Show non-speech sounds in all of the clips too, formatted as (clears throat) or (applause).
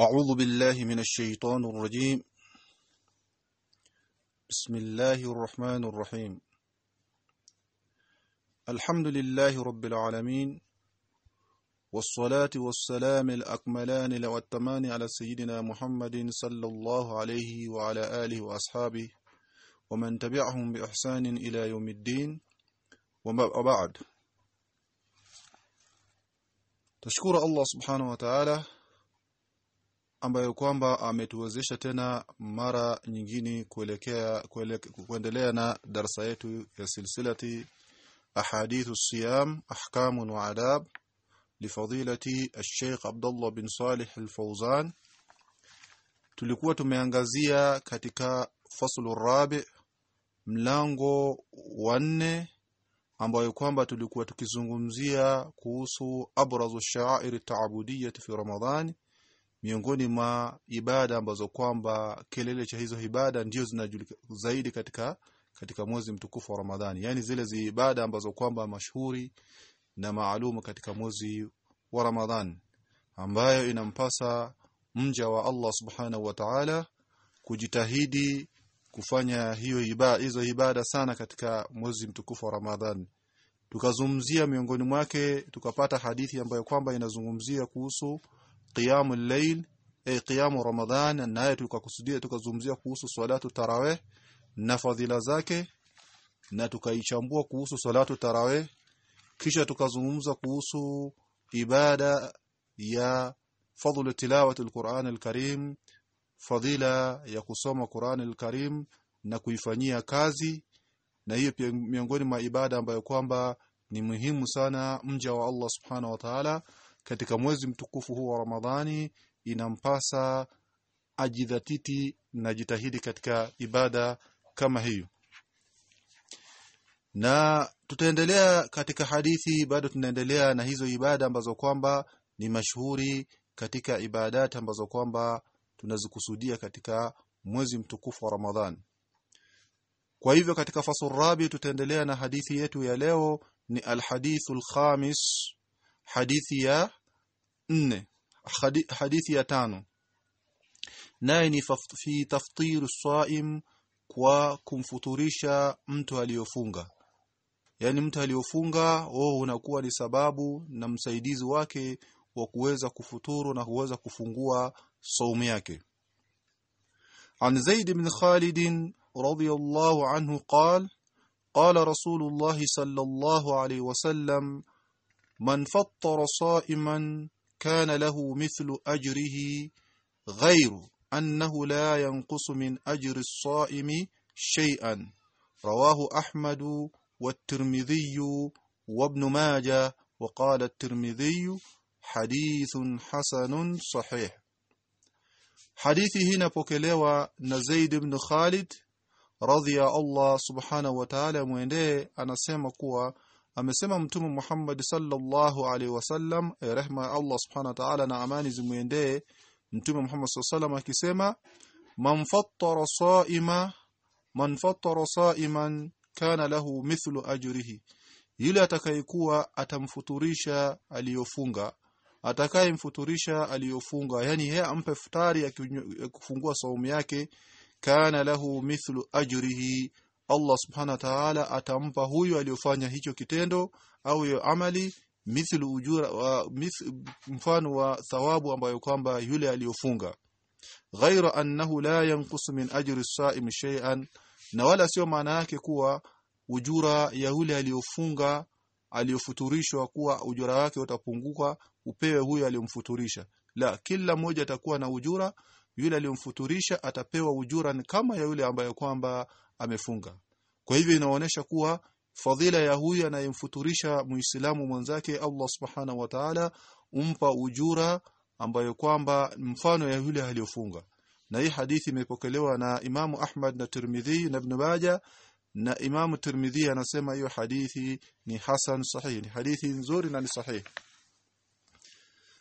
أعوذ بالله من الشيطان الرجيم. بسم الله الرحمن الرحيم. الحمد لله رب العالمين والصلاة والسلام الأكملان والتمان على سيدنا محمد صلى الله عليه وعلى آله وأصحابه ومن تبعهم بإحسان إلى يوم الدين. وبعد. تشكر الله سبحانه وتعالى ambayo kwamba ametuwezesha tena mara nyingine kuelekea kuendelea na darasa yetu ya silsilati ahadithu siyam ahkamun wa adab lifadilati al-Sheikh Abdullah bin Salih al-Fawzan. Tulikuwa tumeangazia katika faslu rabi mlango wa nne ambayo kwamba tulikuwa tukizungumzia kuhusu abrazu sha'air ta'budiyyah fi Ramadhani miongoni mwa ibada ambazo kwamba kelele cha hizo ibada ndio zinajulikana zaidi katika katika mwezi mtukufu wa Ramadhani. Yani zile zi ibada ambazo kwamba mashuhuri na maalumu katika mwezi wa Ramadhani ambayo inampasa mja wa Allah subhanahu wa ta'ala kujitahidi kufanya hiyo ibada hizo ibada sana katika mwezi mtukufu wa Ramadhani. Tukazungumzia miongoni mwake tukapata hadithi ambayo kwamba inazungumzia kuhusu qiyamu layl ay qiyamu ramadhan naye tukakusudia tukazungumzia kuhusu salatu tarawih na fadhila zake na tukaichambua kuhusu salatu tarawih kisha tukazungumza kuhusu ibada ya fadhlu tilawati alquran alkarim fadhila ya kusoma Qur'an alkarim na kuifanyia kazi na hiyo pia miongoni mwa ibada ambayo kwamba ni muhimu sana mja wa Allah subhanahu wa ta'ala katika mwezi mtukufu huu wa Ramadhani inampasa ajidhatiti na jitahidi katika ibada kama hiyo. Na tutaendelea katika hadithi bado tunaendelea na hizo ibada ambazo kwamba ni mashuhuri katika ibadati ambazo kwamba tunazikusudia katika mwezi mtukufu wa Ramadhani. Kwa hivyo katika fasul rabi tutaendelea na hadithi yetu ya leo ni alhadithul khamis hadithi ya nne hadithi ya tano naye ni fi taftir saim kwa kumfuturisha mtu aliyofunga yani mtu aliyofunga wao unakuwa ni sababu na msaidizi wake wa kuweza kufuturu na kuweza kufungua saumu yake عن زيد بن خالد رضي الله عنه قال قال رسول الله صلى الله عليه وسلم من فطر صائما كان له مثل أجره غير أنه لا ينقص من أجر الصائم شيئا. رواه أحمد والترمذي وابن ماجه وقال الترمذي حديث حسن صحيح. حديثه هنا pokelewa na Zaid ibn Khalid radhiya Allah subhanahu wa ta'ala muendee anasema kuwa amesema mtume Muhammad sallallahu alaihi wasallam rehma ya Allah subhanahu wa ta'ala na amani zimuendee mtume Muhammad sallallahu alaihi akisema man fattara saima man fattara saiman kana lahu mithlu ajrihi. Yule atakayekuwa atamfuturisha aliyofunga atakayemfuturisha aliyofunga yani yeye ampe futari ya kufungua saumu yake kana lahu mithlu ajrihi Allah subhana wa ta'ala atampa huyo aliyofanya hicho kitendo au hiyo amali mithlu ujura wa mith, mfano wa thawabu ambayo kwamba yule aliyofunga. Ghaira annahu la yanqus min ajri as-sa'im shay'an na wala sio maana yake kuwa ujura ya yule aliyofunga aliyofuturishwa kuwa ujura wake utapunguka upewe huyo aliyomfuturisha la kila mmoja atakuwa na ujura yule aliyomfuturisha atapewa ujura ni kama ya yule ambaye kwamba amefunga. Kwa hivyo inaonyesha kuwa fadhila ya huyu anayemfuturisha muislamu mwenzake Allah subhanahu wa ta'ala umpa ujura ambayo kwamba mfano ya yule aliyofunga. Na hii hadithi imepokelewa na Imamu Ahmad na Tirmidhi na Ibn Majah na Imamu Tirmidhi anasema hiyo hadithi ni hasan sahih ni hadithi nzuri na ni sahih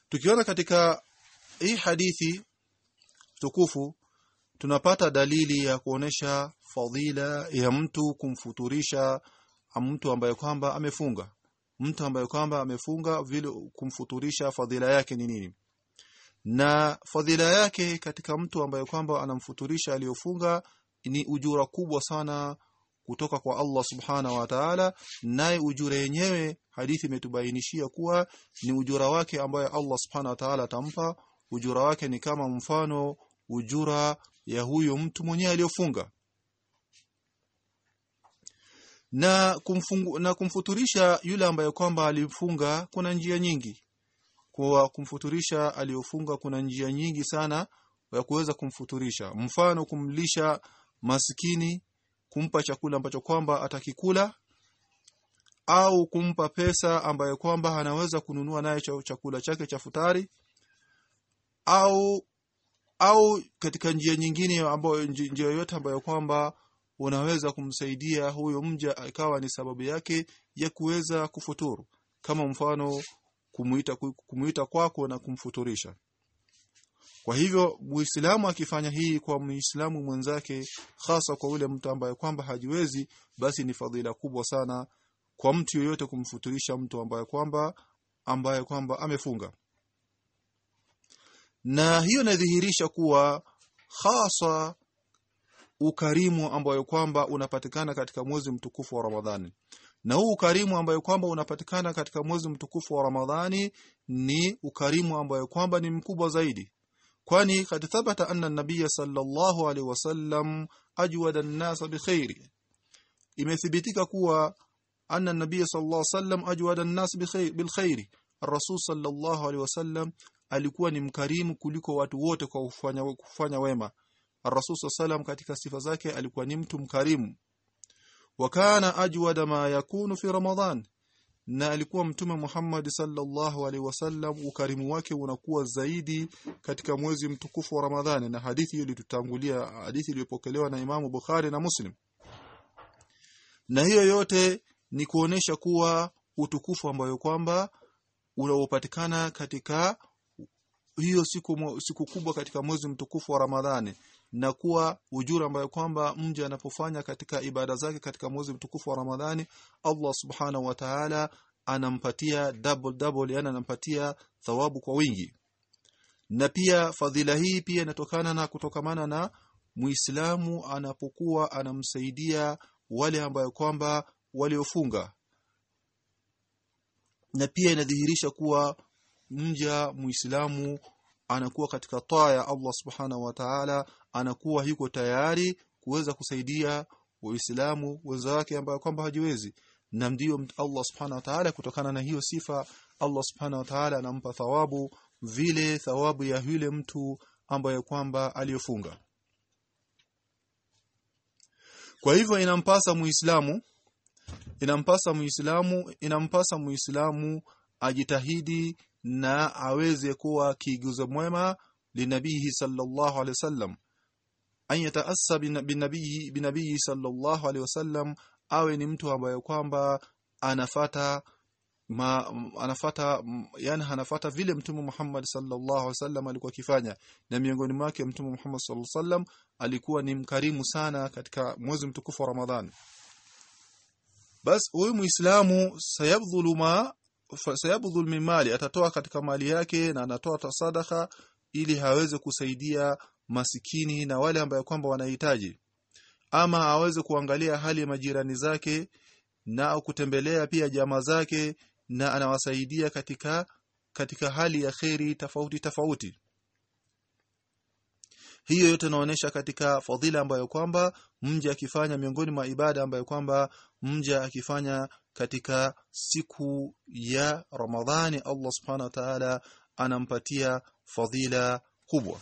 tukiona katika hii hadithi tukufu tunapata dalili ya kuonesha fadhila ya mtu kumfuturisha mtu ambaye kwamba amefunga. Mtu ambaye kwamba amefunga vile kumfuturisha fadhila yake ni nini? Na fadhila yake katika mtu ambaye kwamba anamfuturisha aliyofunga ni ujura kubwa sana kutoka kwa Allah subhana wa ta'ala naye ujura yenyewe hadithi imetubainishia kuwa ni ujura wake ambaye Allah subhana wa ta'ala atampa. Ujura wake ni kama mfano ujura ya huyo mtu mwenyewe aliyofunga. Na kumfungu, na kumfuturisha yule ambaye kwamba alifunga kuna njia nyingi. Kwa kumfuturisha aliyofunga kuna njia nyingi sana ya kuweza kumfuturisha. Mfano kumlisha maskini kumpa chakula ambacho kwamba atakikula au kumpa pesa ambaye kwamba anaweza kununua naye chakula chake cha futari au au katika njia nyingine ambayo njia yoyote ambayo kwamba unaweza kumsaidia huyo mja akawa ni sababu yake ya kuweza kufuturu. Kama mfano kumuita kumuita kwako na kumfuturisha. Kwa hivyo muislamu akifanya hii kwa muislamu mwenzake hasa kwa ule mtu ambaye kwamba hajiwezi basi ni fadhila kubwa sana kwa mtu yoyote kumfuturisha mtu ambaye kwamba ambaye kwamba amefunga na hiyo inadhihirisha kuwa hasa ukarimu ambayo kwamba unapatikana katika mwezi mtukufu wa Ramadhani. Na huu ukarimu ambayo kwamba unapatikana katika mwezi mtukufu wa Ramadhani ni ukarimu ambayo kwamba ni mkubwa zaidi. Kwani kad thabata anna nabiy sallallahu alaihi wasallam ajwada an-nas bikhairi imethibitika kuwa anna nabiy sallallahu alaihi wasallam ajwada an-nas bilkhairi ar-rasul sallallahu alaihi wasallam alikuwa ni mkarimu kuliko watu wote kwa kufanya kufanya wema. Ar-rasul sallam katika sifa zake alikuwa ni mtu mkarimu. Wakana ajwada ma yakunu fi ramadhan na alikuwa mtume Muhammad sallallahu alaihi wasallam ukarimu wake unakuwa zaidi katika mwezi mtukufu wa Ramadhani na hadithi hiyo ilitutangulia hadithi iliyopokelewa na Imamu Bukhari na Muslim. Na hiyo yote ni kuonesha kuwa utukufu ambayo kwamba unaopatikana katika hiyo siku siku kubwa katika mwezi mtukufu wa Ramadhani na kuwa ujura ambayo kwamba mja anapofanya katika ibada zake katika mwezi mtukufu wa Ramadhani Allah subhanahu wa ta'ala anampatia double double yani anampatia thawabu kwa wingi. Na pia fadhila hii pia inatokana na kutokamana na Muislamu anapokuwa anamsaidia wale ambayo kwamba waliofunga. Na pia inadhihirisha kuwa mja Muislamu anakuwa katika taa ya Allah subhanahu wa ta'ala anakuwa yuko tayari kuweza kusaidia waislamu wenzake ambao kwamba hajiwezi. Na ndio Allah subhanahu wa ta'ala kutokana na hiyo sifa Allah subhanahu wa ta'ala anampa thawabu vile thawabu ya yule mtu ambaye kwamba aliyofunga kwa hivyo inampasa muislamu inampasa muislamu inampasa muislamu ajitahidi na aweze kuwa kiigizo mwema linabihi sallallahu alaihi wasallam an yataassa binabii binabii sallallahu alaihi wasallam awe ni mtu ambaye kwamba anafata ma, anafata yani anafata vile mtume Muhammad sallallahu alaihi wasallam alikuwa akifanya. Na miongoni mwake mtume Muhammad sallallahu alaihi wasallam alikuwa ni mkarimu sana katika mwezi mtukufu wa Ramadhani bas huyu muislamu sayabdhulu ma sayabdhul min mali atatoa katika mali yake na anatoa tasadaka ili haweze kusaidia masikini na wale ambao kwamba wanahitaji. Ama aweze kuangalia hali ya majirani zake na kutembelea pia jamaa zake na anawasaidia katika katika hali ya kheri tofauti tofauti. Hiyo yote inaonyesha katika fadhila ambayo kwamba mja akifanya miongoni mwa ibada ambayo kwamba mja akifanya katika siku ya Ramadhani Allah subhanahu wa ta'ala anampatia fadhila kubwa.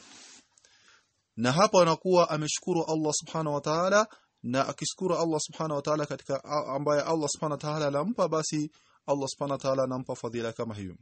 Na hapo anakuwa ameshukuru Allah subhanahu wa ta'ala na akishukuru Allah subhanahu wa ta'ala katika ambaye Allah subhanahu wa ta'ala anampa basi Allah subhanahu wa ta'ala anampa fadhila kama hiyo.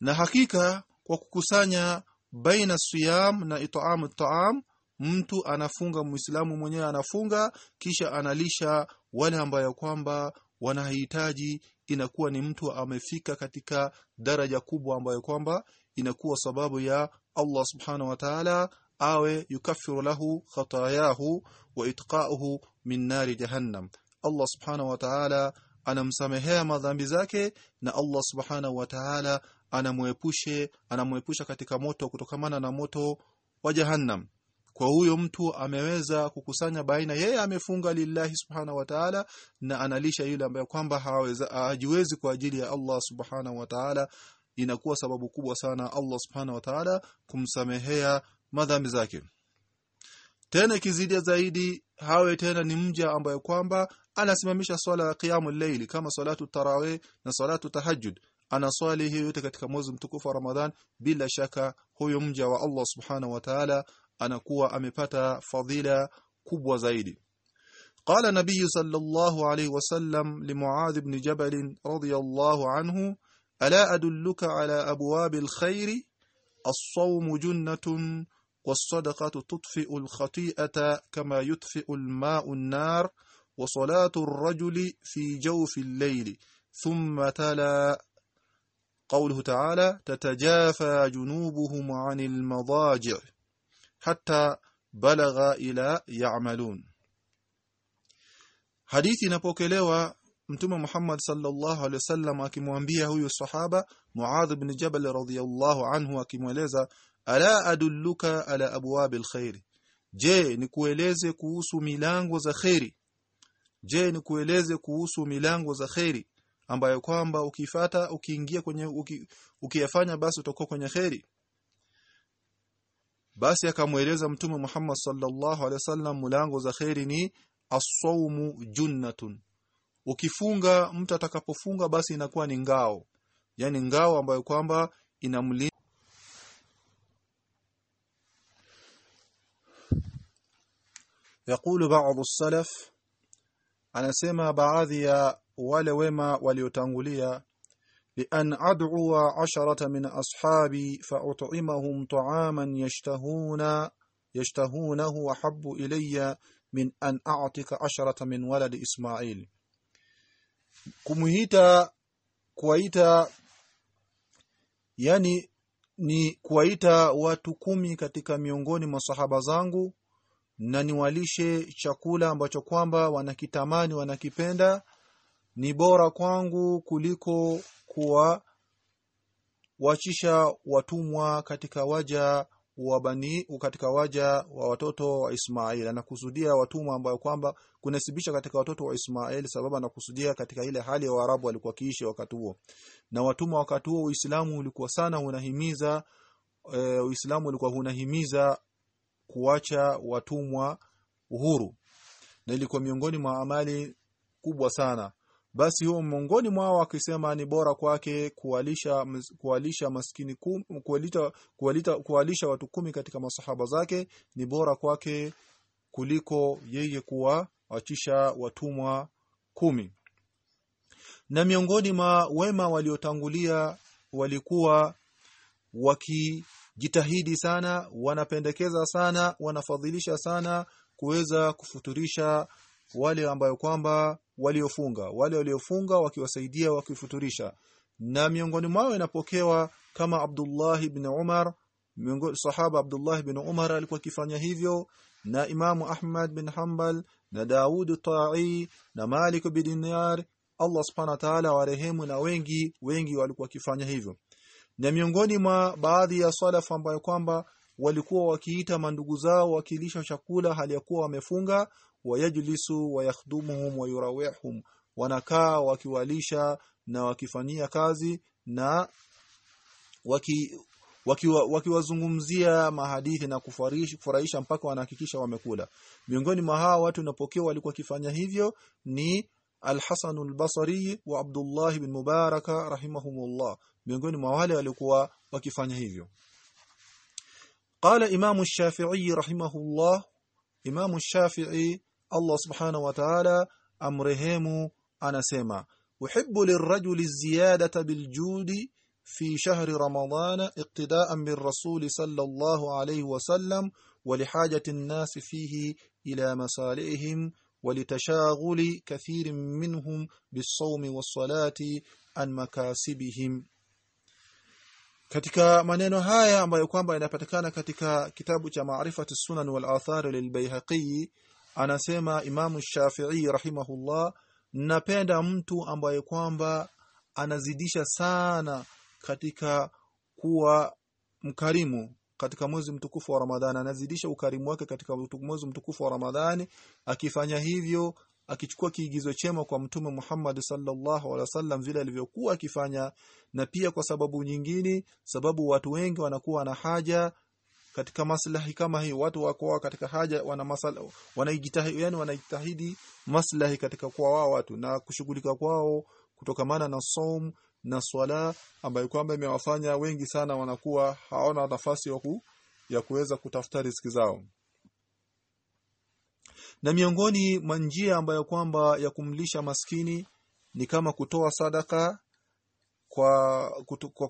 Na hakika kwa kukusanya baina siyam na it'am taam mtu anafunga muislamu mwenyewe anafunga kisha analisha wale ambayo kwamba wanahitaji inakuwa ni mtu amefika katika daraja kubwa ambayo kwamba inakuwa sababu ya Allah subhanahu wa ta'ala awe yukaffiru lahu khatayahu wa itqa'uhu min nari jahannam. Allah subhanahu wa ta'ala anamsamehea madhambi zake na Allah subhanahu wa ta'ala anamuepushe anamuepusha katika moto kutokamana na moto wa jahannam kwa huyo mtu ameweza kukusanya baina yeye amefunga lillahi subhanahu wa ta'ala na analisha yule ambaye kwamba hajiwezi kwa ajili ya Allah subhanahu wa ta'ala. Inakuwa sababu kubwa sana Allah subhanahu wa ta'ala kumsamehea madhambi zake. Tena kizidi zaidi hawe tena ni mja ambaye kwamba anasimamisha swala ya qiyamul layli kama salatu tarawih na salatu tahajjud. Anaswali hiyo yote katika mwezi mtukufu wa Ramadhan bila shaka huyo mja wa Allah subhanahu wa ta'ala anakuwa amepata fadhila kubwa zaidi. قال النبي صلى الله عليه وسلم لمعاذ بن جبل رضي الله عنه ألا أدلك على أبواب الخير الصوم جنة والصدقة تطفئ الخطيئة كما يطفئ الماء النار وصلاة الرجل في جوف الليل ثم تلا قوله تعالى تتجافى جنوبهم عن المضاجع hatta balagha ila ya'malun. Hadithi inapokelewa mtume Muhammad sallallahu alaihi wasallam akimwambia huyu sahaba Muadh ibn Jabal radhiyallahu anhu akimweleza ala adulluka ala abwabil khair je nikueleze kuhusu milango za khairi je nikueleze kuhusu milango za khairi ambayo kwamba ukifata ukiingia kwenye uki, ukiyafanya basi utakuwa kwenye khairi basi akamweleza mtume Muhammad sallallahu alaihi wasallam mlango za khairi ni as-sawmu junnatun ukifunga mtu atakapofunga basi inakuwa ni ngao yani ngao ambayo kwamba inamlinda يقول بعض السلف anasema baadhi ya wale wema waliotangulia لأن أدعو عشرة من أصحابي فأطعمهم طعاما يشتهون يشتهونه أحب إلي من أن أعتق عشرة من ولد إسماعيل kumuhita kuwaita yani ni kuwaita watu kumi katika miongoni mwa sahaba zangu na niwalishe chakula ambacho kwamba wanakitamani wanakipenda ni bora kwangu kuliko kuwa wachisha watumwa katika waja wa bani katika waja wa watoto wa Ismail anakusudia watumwa ambao kwamba kunasibisha katika watoto wa Ismail sababu anakusudia katika ile hali ya Waarabu walikuwa kiishi wakati huo. Na watumwa wakati huo Uislamu ulikuwa sana unahimiza e, Uislamu ulikuwa unahimiza kuacha watumwa uhuru. Na ilikuwa miongoni mwa amali kubwa sana basi huo miongoni mwao akisema ni bora kwake kuwalisha kuwalisha maskini kualita, kuwalita, kuwalisha watu kumi katika masahaba zake ni bora kwake kuliko yeye kuwaachisha watumwa kumi. Na miongoni mwa wema waliotangulia walikuwa wakijitahidi sana wanapendekeza sana wanafadhilisha sana kuweza kufuturisha wale ambayo kwamba waliofunga. Wale waliofunga wakiwasaidia wakifuturisha. Na miongoni mwao inapokewa kama Abdullah ibn Umar miongoni sahaba Abdullah ibn Umar alikuwa akifanya hivyo na Imamu Ahmad bin Hanbal na Daud Ta'i na Malik bin Dinar Allah subhanahu wa ta'ala warehemu na wengi wengi walikuwa wakifanya hivyo. Na miongoni mwa baadhi ya salaf ambayo kwamba walikuwa wakiita mandugu zao wakilisha chakula hali ya kuwa wamefunga wayajlisu wayakhdumuhum wayurawihum wanakaa wakiwalisha na wakifanyia kazi na waki wakiwazungumzia waki mahadithi na kufurahisha mpaka wanahakikisha wamekula miongoni mwa hawa watu napokea walikuwa wakifanya hivyo ni Al-Hasan al-Basri wa Abdullah bin Mubaraka rahimahumullah miongoni mwa wale walikuwa wakifanya hivyo قال إمام الشافعي رحمه الله إمام الشافعي Allah subhanahu wa ta'ala amrehemu anasema للرجل الزياده ziyadata biljudi fi shahri ramadana بالرسول صلى الله عليه wasallam walihajati الناس fihi ila masalihim ولتشاغل كثير منهم بالصوم والصلاة ان مكاسبهم katika maneno haya ambayo kwamba yanapatikana katika kitabu cha Maarifatu Sunan wal Athar anasema imamu shafi'i rahimahullah napenda mtu ambaye kwamba anazidisha sana katika kuwa mkarimu katika mwezi mtukufu wa Ramadhani. Anazidisha ukarimu wake katika mwezi mtukufu wa Ramadhani. Akifanya hivyo akichukua kiigizo chema kwa mtume Muhammad sallallahu alaihi wasallam vile alivyokuwa akifanya na pia kwa sababu nyingine sababu watu wengi wanakuwa na haja katika maslahi kama hii. Watu wako katika haja wana masala wanajitahidi yani wanajitahidi maslahi katika kwa wao watu na kushughulika kwao kutokamana na som na swala ambayo kwamba imewafanya wengi sana wanakuwa haona nafasi ya ku, ya kuweza kutafuta riziki zao. Na miongoni mwa njia ambayo kwamba ya kumlisha maskini ni kama kutoa sadaka kwa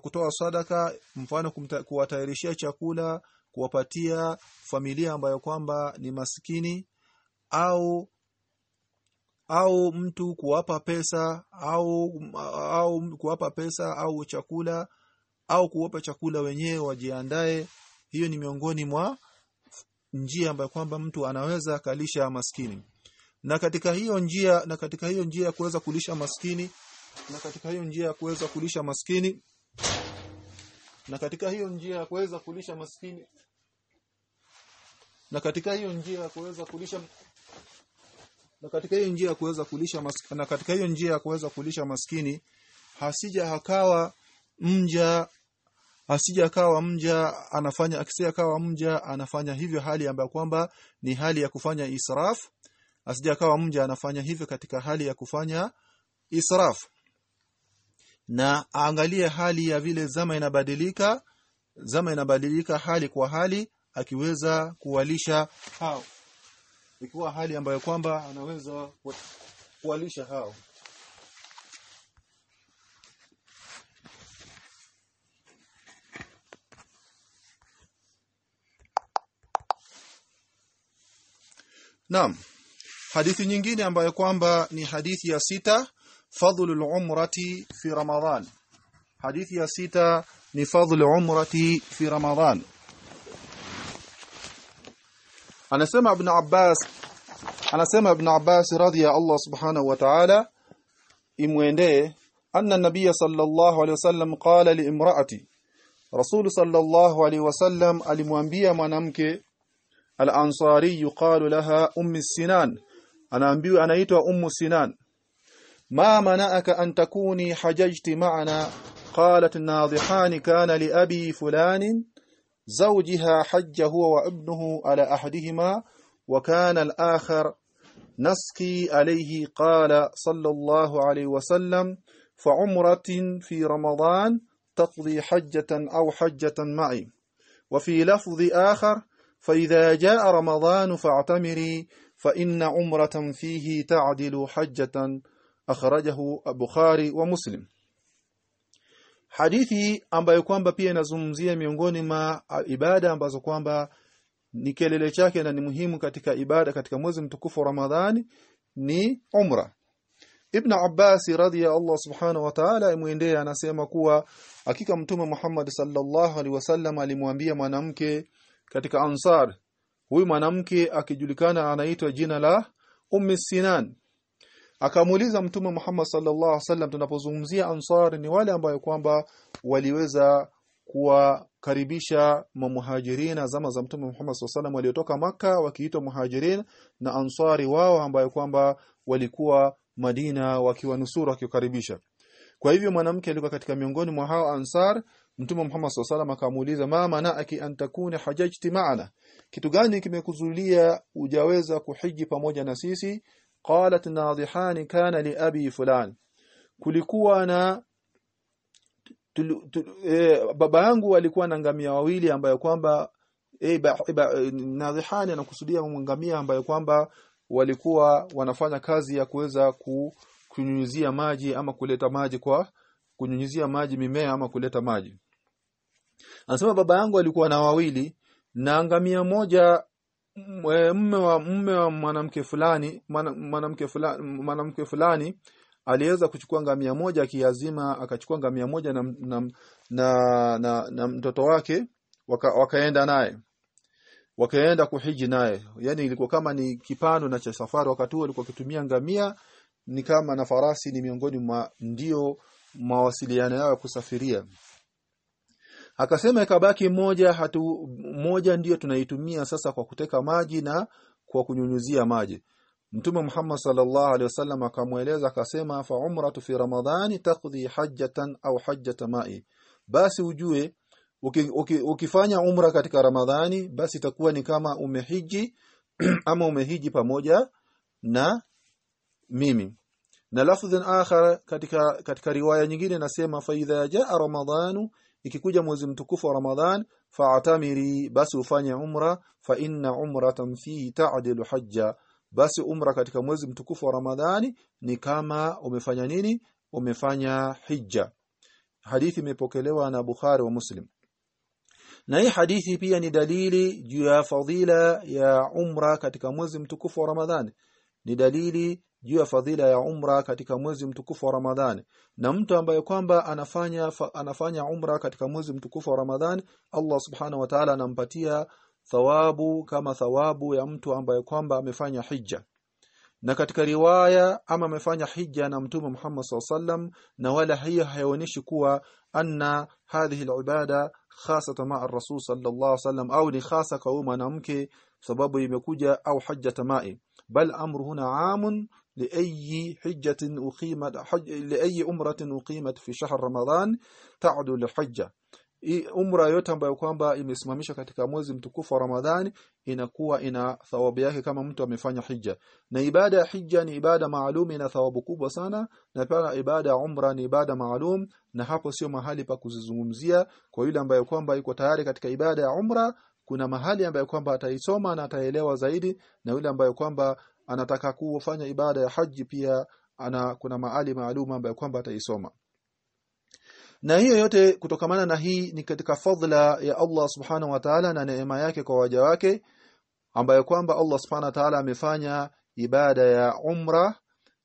kutoa sadaka mfano kuwatayarishia chakula kuwapatia familia ambayo kwamba ni maskini au au mtu kuwapa pesa au au kuwapa pesa au chakula au kuwapa chakula wenyewe wajiandae hiyo ni miongoni mwa njia ambayo kwamba mtu anaweza kalisha maskini na katika hiyo njia na katika hiyo njia ya kuweza kulisha maskini na katika hiyo njia ya kuweza kulisha maskini na katika hiyo njia ya kuweza kulisha maskini na katika hiyo njia ya kuweza kulisha na katika hiyo njia ya kuweza kulisha maskini, na katika hiyo njia ya kuweza kulisha maskini hasija hakawa mja asija akawa mja anafanya akisia akawa mja anafanya hivyo hali ambayo kwamba ni hali ya kufanya israf asija akawa mja anafanya hivyo katika hali ya kufanya israf na aangalie hali ya vile zama inabadilika zama inabadilika hali kwa hali akiweza kuwalisha hao. Ikiwa hali ambayo kwamba anaweza kuwalisha hao. Naam. Hadithi nyingine ambayo kwamba ni hadithi ya sita فضل العمرة في رمضان. حديث يا ياسيتا نفضل عمرة في رمضان. أنا سمع ابن عباس أنا سمع ابن عباس رضي الله سبحانه وتعالى إموين أن النبي صلى الله عليه وسلم قال لإمرأة رسول صلى الله عليه وسلم ألموانبيا منامك؟ الأنصاري يقال لها أم السنان. أنا أنبيو أنا أم السنان. ما منأك أن تكوني حججت معنا؟ قالت الناضحان كان لأبي فلان زوجها حج هو وابنه على أحدهما وكان الآخر نسقي عليه قال صلى الله عليه وسلم فعمرة في رمضان تقضي حجة أو حجة معي. وفي لفظ آخر فإذا جاء رمضان فاعتمري فإن عمرة فيه تعدل حجة. akhrajahu Bukhari wa Muslim. Hadithi ambayo kwamba pia inazungumzia miongoni mwa ibada ambazo kwamba ni kelele chake na ni muhimu katika ibada katika mwezi mtukufu wa Ramadhani ni umra. Ibn Abbas radhiya Allah subhanahu wa ta'ala imwendea anasema kuwa hakika mtume Muhammad sallallahu alaihi wasallam alimwambia mwanamke katika Ansar huyu mwanamke akijulikana anaitwa jina la Ummi Sinan akamuuliza mtume Muhammad sallallahu alaihi wasallam tunapozungumzia Ansar ni wale ambayo kwamba waliweza kuwakaribisha mamuhajirina zama za mtume Muhammad sallallahu alaihi waliotoka maka wakiitwa muhajirin na ansari wao ambayo kwamba walikuwa Madina wakiwanusuru wakikaribisha kwa hivyo mwanamke alikuwa katika miongoni mwa hao ansar mtume Muhammad sallallahu alaihi akamuuliza mama na aki antakuni hajajti ma'ana? Kitu gani kimekuzulia ujaweza kuhiji pamoja na sisi qalat nadhihan kana li abi fulan. Kulikuwa na e, baba yangu alikuwa na ngamia wawili ambayo kwamba e, ba, nadhihani anakusudia ngamia ambayo kwamba walikuwa wanafanya kazi ya kuweza ku, kunyunyizia maji ama kuleta maji kwa kunyunyizia maji mimea ama kuleta maji. Anasema baba yangu alikuwa na wawili na ngamia moja mume wa mume wa mwanamke fulani mwanamke fulani mwanamke fulani aliweza kuchukua ngamia moja kiazima akachukua ngamia moja na na, na, na, na mtoto wake waka, wakaenda naye. Wakaenda kuhiji naye. Yani ilikuwa kama ni kipando na cha safari wakati huo alikuwa akitumia ngamia ni kama na farasi ni miongoni mwa ndio mawasiliano yao ya kusafiria akasema ikabaki moja hatu moja ndiyo tunaitumia sasa kwa kuteka maji na kwa kunyunyuzia maji. Mtume Muhammad sallallahu alaihi wasallam akamweleza akasema fa umratu fi ramadhani taqdi hajjatan au hajjata ma'i. Basi ujue uki, uki, ukifanya umra katika ramadhani basi itakuwa ni kama umehiji (clears throat) ama umehiji pamoja na mimi. Na lafdhan akhar katika katika riwaya nyingine nasema fa idha jaa ramadhanu ikikuja mwezi mtukufu wa ramadhan fa'tamiri basi ufanye umra fa inna umratan fihi ta'dilu hajja. Basi umra katika mwezi mtukufu wa ramadhani ni kama umefanya nini? Umefanya hija hadithi imepokelewa na Bukhari wa Muslim. Na hii hadithi pia ni dalili juu ya fadhila ya umra katika mwezi mtukufu wa Ramadhani ni dalili juu ya fadhila ya umra katika mwezi mtukufu wa Ramadhani na mtu ambaye kwamba anafanya anafanya umra katika mwezi mtukufu wa Ramadhani Allah subhanahu wa ta'ala anampatia thawabu kama thawabu ya mtu ambaye kwamba amefanya hija na katika riwaya ama amefanya hija na mtume Muhammad SAW na wala hiyo haionyeshi kuwa anna hadhihi alibada khasatan ma ar-rasul sallallahu alaihi au ni khasa kwa mwanamke sababu imekuja au hajja tamai bal amru huna amun لأي حجة أقيمت حج لأي أمرة أقيمت في شهر رمضان تعدل الحجة umra yote ambayo kwamba imesimamishwa katika mwezi mtukufu wa Ramadhani inakuwa ina thawabu yake kama mtu amefanya hija na ibada ya hija ni ibada maalum ina thawabu kubwa sana na pia ibada ya umra ni ibada maalum na hapo sio mahali pa kuzizungumzia kwa yule ambaye kwamba yuko tayari katika ibada ya umra kuna mahali ambayo kwamba ataisoma na ataelewa zaidi na yule ambaye kwamba anataka kufanya ibada ya haji pia ana kuna maali maalum ambayo kwamba ataisoma. Na hiyo yote kutokamana na hii ni katika fadhila ya Allah subhanahu wa ta'ala na neema yake kwa waja wake ambayo kwamba Allah subhanahu wa ta'ala amefanya ibada ya umra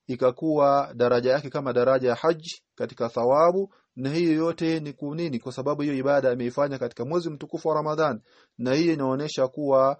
ikakuwa daraja yake kama daraja ya haji katika thawabu. Na hiyo yote ni kunini kwa sababu hiyo ibada ameifanya katika mwezi mtukufu wa Ramadhan. Na hii inaonesha kuwa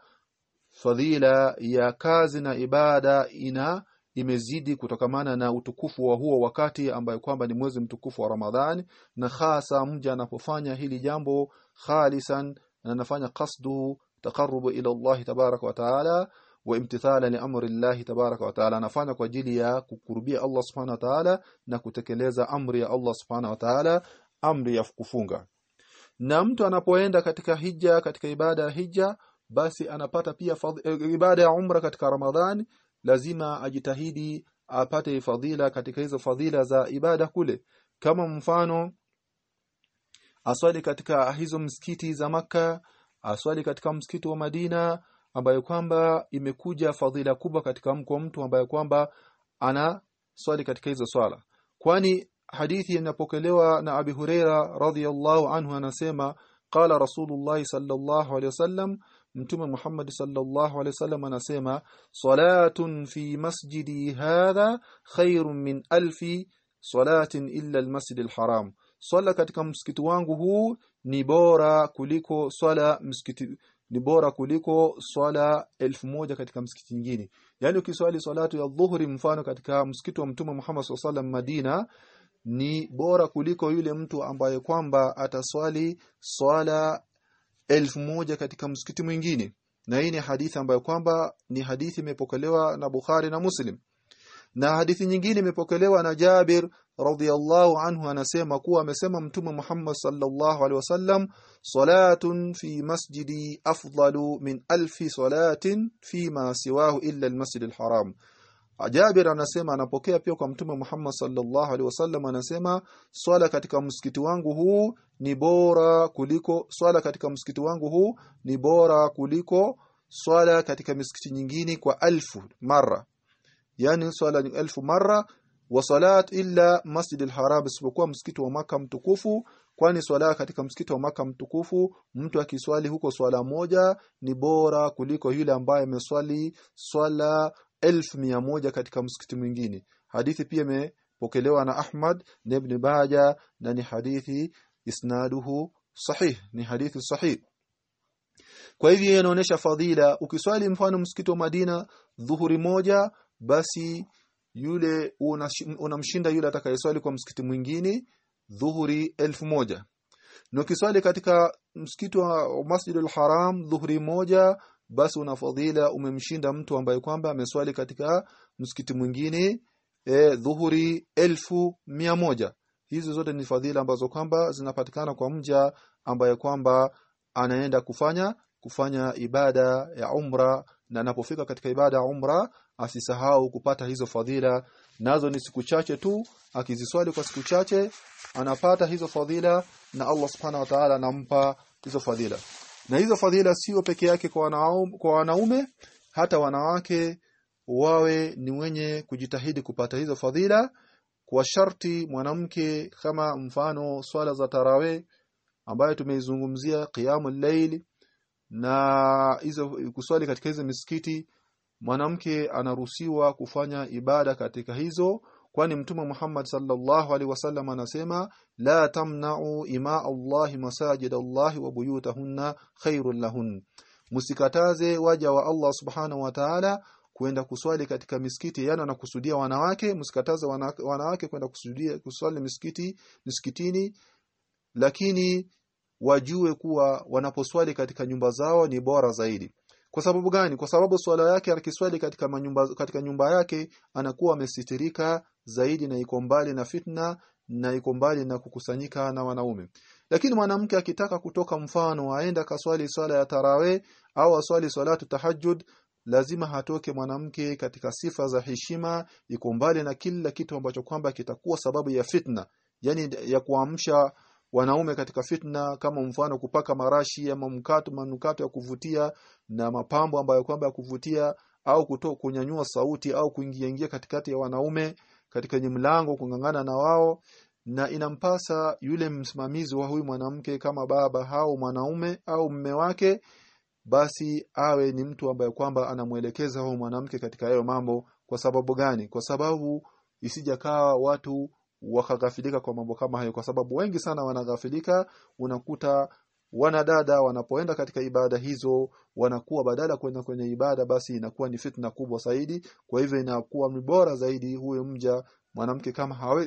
fadhila ya kazi na ibada ina imezidi kutokamana na utukufu wa huo wakati ambayo kwamba ni mwezi mtukufu wa Ramadhani na hasa mja anapofanya hili jambo khalisan na anafanya qasdu taqarrubu ila Allah tabaraka wa taala wa imtithala li amri Allah tabaraka wa taala. Anafanya kwa ajili ya kukurubia Allah subhanahu wa taala na kutekeleza amri ya Allah subhanahu wa taala amri ya kufunga. Na mtu anapoenda katika hija katika ibada ya hija basi anapata pia ibada ya umra katika Ramadhani lazima ajitahidi apate fadhila katika hizo fadhila za ibada kule. Kama mfano aswali katika hizo msikiti za maka aswali katika msikiti wa Madina ambayo kwamba imekuja fadhila kubwa katika mko mtu ambaye kwamba ana swali katika hizo swala. Kwani hadithi inapokelewa na Abi Huraira radhiyallahu anhu anasema qala Rasulullah sallallahu alaihi wasallam Mtume Muhammad sallallahu alaihi wasallam anasema salatun fi masjidi hadha khairun min alfi salatin illa almasjid alharam. Swala katika msikiti wangu huu ni bora kuliko swala msikiti ni bora kuliko swala elfu moja katika msikiti nyingine. Yani ukiswali salatu ya dhuhuri mfano katika msikiti wa mtume Muhammad sallallahu Madina ni bora kuliko yule mtu ambaye kwamba ataswali swala elfu moja katika msikiti mwingine. Na hii ni hadithi ambayo kwamba ni hadithi imepokelewa na Bukhari na Muslim. Na hadithi nyingine imepokelewa na Jabir radhiyallahu anhu anasema kuwa amesema mtume Muhammad sallallahu alaihi wasallam salatun fi masjidi afdalu min alfi salatin fi ma siwahu illa almasjid alharam Jabir anasema anapokea pia kwa mtume Muhammad sallallahu alaihi wasallam anasema swala katika msikiti wangu huu ni bora kuliko swala katika msikiti wangu huu ni bora kuliko swala katika misikiti nyingine kwa alfu mara yani swala ni elfu mara wa salat illa masjid al-haram isipokuwa msikiti wa maka mtukufu. Kwani swala katika msikiti wa maka mtukufu mtu akiswali huko swala moja ni bora kuliko yule ambaye ameswali swala elfu mia moja katika msikiti mwingine. Hadithi pia imepokelewa na Ahmad na Ibn Baja na ni hadithi isnaduhu sahih ni hadithi sahih. Kwa hivyo inaonyesha fadhila. Ukiswali mfano msikiti wa Madina dhuhuri moja basi yule unamshinda yule atakayeswali kwa msikiti mwingine dhuhuri elfu moja. Na ukiswali katika msikiti wa Masjidul Haram dhuhuri moja basi una fadhila umemshinda mtu ambaye kwamba ameswali katika msikiti mwingine e, dhuhuri elfu mia moja. Hizi zote ni fadhila ambazo kwamba zinapatikana kwa mja ambaye kwamba anaenda kufanya kufanya ibada ya umra na anapofika katika ibada ya umra asisahau kupata hizo fadhila. Nazo ni siku chache tu akiziswali kwa siku chache anapata hizo fadhila na Allah subhanahu wa ta'ala anampa hizo fadhila na hizo fadhila sio peke yake kwa wanaume, kwa wanaume hata wanawake wawe ni wenye kujitahidi kupata hizo fadhila kwa sharti mwanamke kama mfano swala za tarawe ambayo tumeizungumzia qiyamul layl na hizo kuswali katika hizo misikiti mwanamke anaruhusiwa kufanya ibada katika hizo kwani mtume Muhammad sallallahu alaihi wasallam anasema la tamna'u ima Allah masajid Allah wa buyutahunna khairul lahun. Musikataze waja wa Allah subhanahu wa ta'ala kwenda kuswali katika misikiti yana na kusudia wanawake msikataze wanawake kwenda kusudia kuswali misikiti misikitini lakini wajue kuwa wanaposwali katika nyumba zao ni bora zaidi. Kwa sababu gani? Kwa sababu swala yake akiswali katika manyumba katika nyumba yake anakuwa amesitirika zaidi na iko mbali na fitna na iko mbali na kukusanyika na wanaume. Lakini mwanamke akitaka kutoka mfano aenda kaswali swala ya tarawe au aswali salatu tahajjud lazima hatoke mwanamke katika sifa za heshima iko mbali na kila kitu ambacho kwamba kitakuwa sababu ya fitna. Yani ya kuamsha wanaume katika fitna kama mfano kupaka marashi ama mkato manukato ya kuvutia na mapambo ambayo kwamba ya kuvutia au kuto, kunyanyua sauti au kuingia ingia katikati ya wanaume katika mlango kungangana na wao na inampasa yule msimamizi wa huyu mwanamke kama baba au mwanaume au mme wake basi awe ni mtu ambaye kwamba anamwelekeza huyu mwanamke katika hayo mambo. Kwa sababu gani? Kwa sababu isijakaa watu wakaghafilika kwa mambo kama hayo. Kwa sababu wengi sana wanaghafilika unakuta wanadada wanapoenda katika ibada hizo wanakuwa badala kwenda kwenye ibada basi inakuwa ni fitna kubwa zaidi. Kwa hivyo inakuwa bora zaidi huyo mja mwanamke kama hawe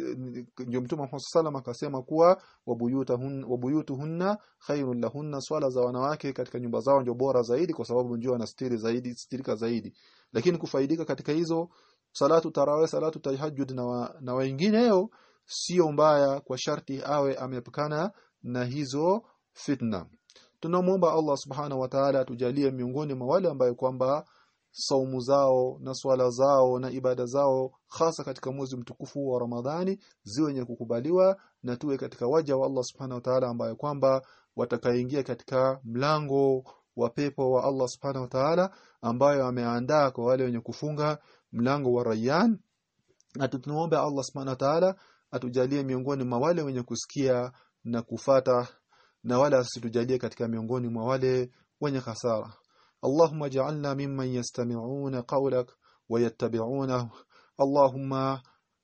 ndio mtume Muhammad sallam akasema kuwa wabuyutuhunna wabuyutuhunna khairul lahunna. Swala za wanawake katika nyumba zao ndio bora zaidi kwa sababu ndio wanastiri zaidi stirika zaidi. Lakini kufaidika katika hizo salatu tarawih salatu tahajjud na, wa, na wengineo sio mbaya kwa sharti awe amepakana na hizo fitna. Tunamwomba Allah subhanahu wa ta'ala tujalie miongoni mwa wale ambayo kwamba saumu zao na swala zao na ibada zao hasa katika mwezi mtukufu wa Ramadhani ziwe wenye kukubaliwa na tuwe katika waja wa Allah subhanahu wa ta'ala ambayo kwamba watakaingia katika mlango wa pepo wa Allah subhanahu wa ta'ala ambayo ameandaa kwa wale wenye kufunga mlango wa Rayyan. Na tunamuomba Allah subhanahu wa ta'ala atujalie miongoni mwa wale wenye kusikia na kufata na wala asitujalie katika miongoni mwa wale wenye hasara اللهم اجعلنا ممن يستمعون قولك ويتبعونه اللهم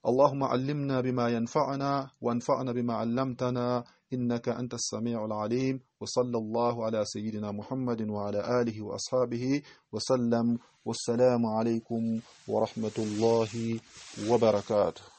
اللهم علمنا بما ينفعنا وانفعنا بما علمتنا إنك أنت السميع العليم وصلى الله على سيدنا محمد وعلى آله وأصحابه وسلم والسلام عليكم ورحمة الله وبركاته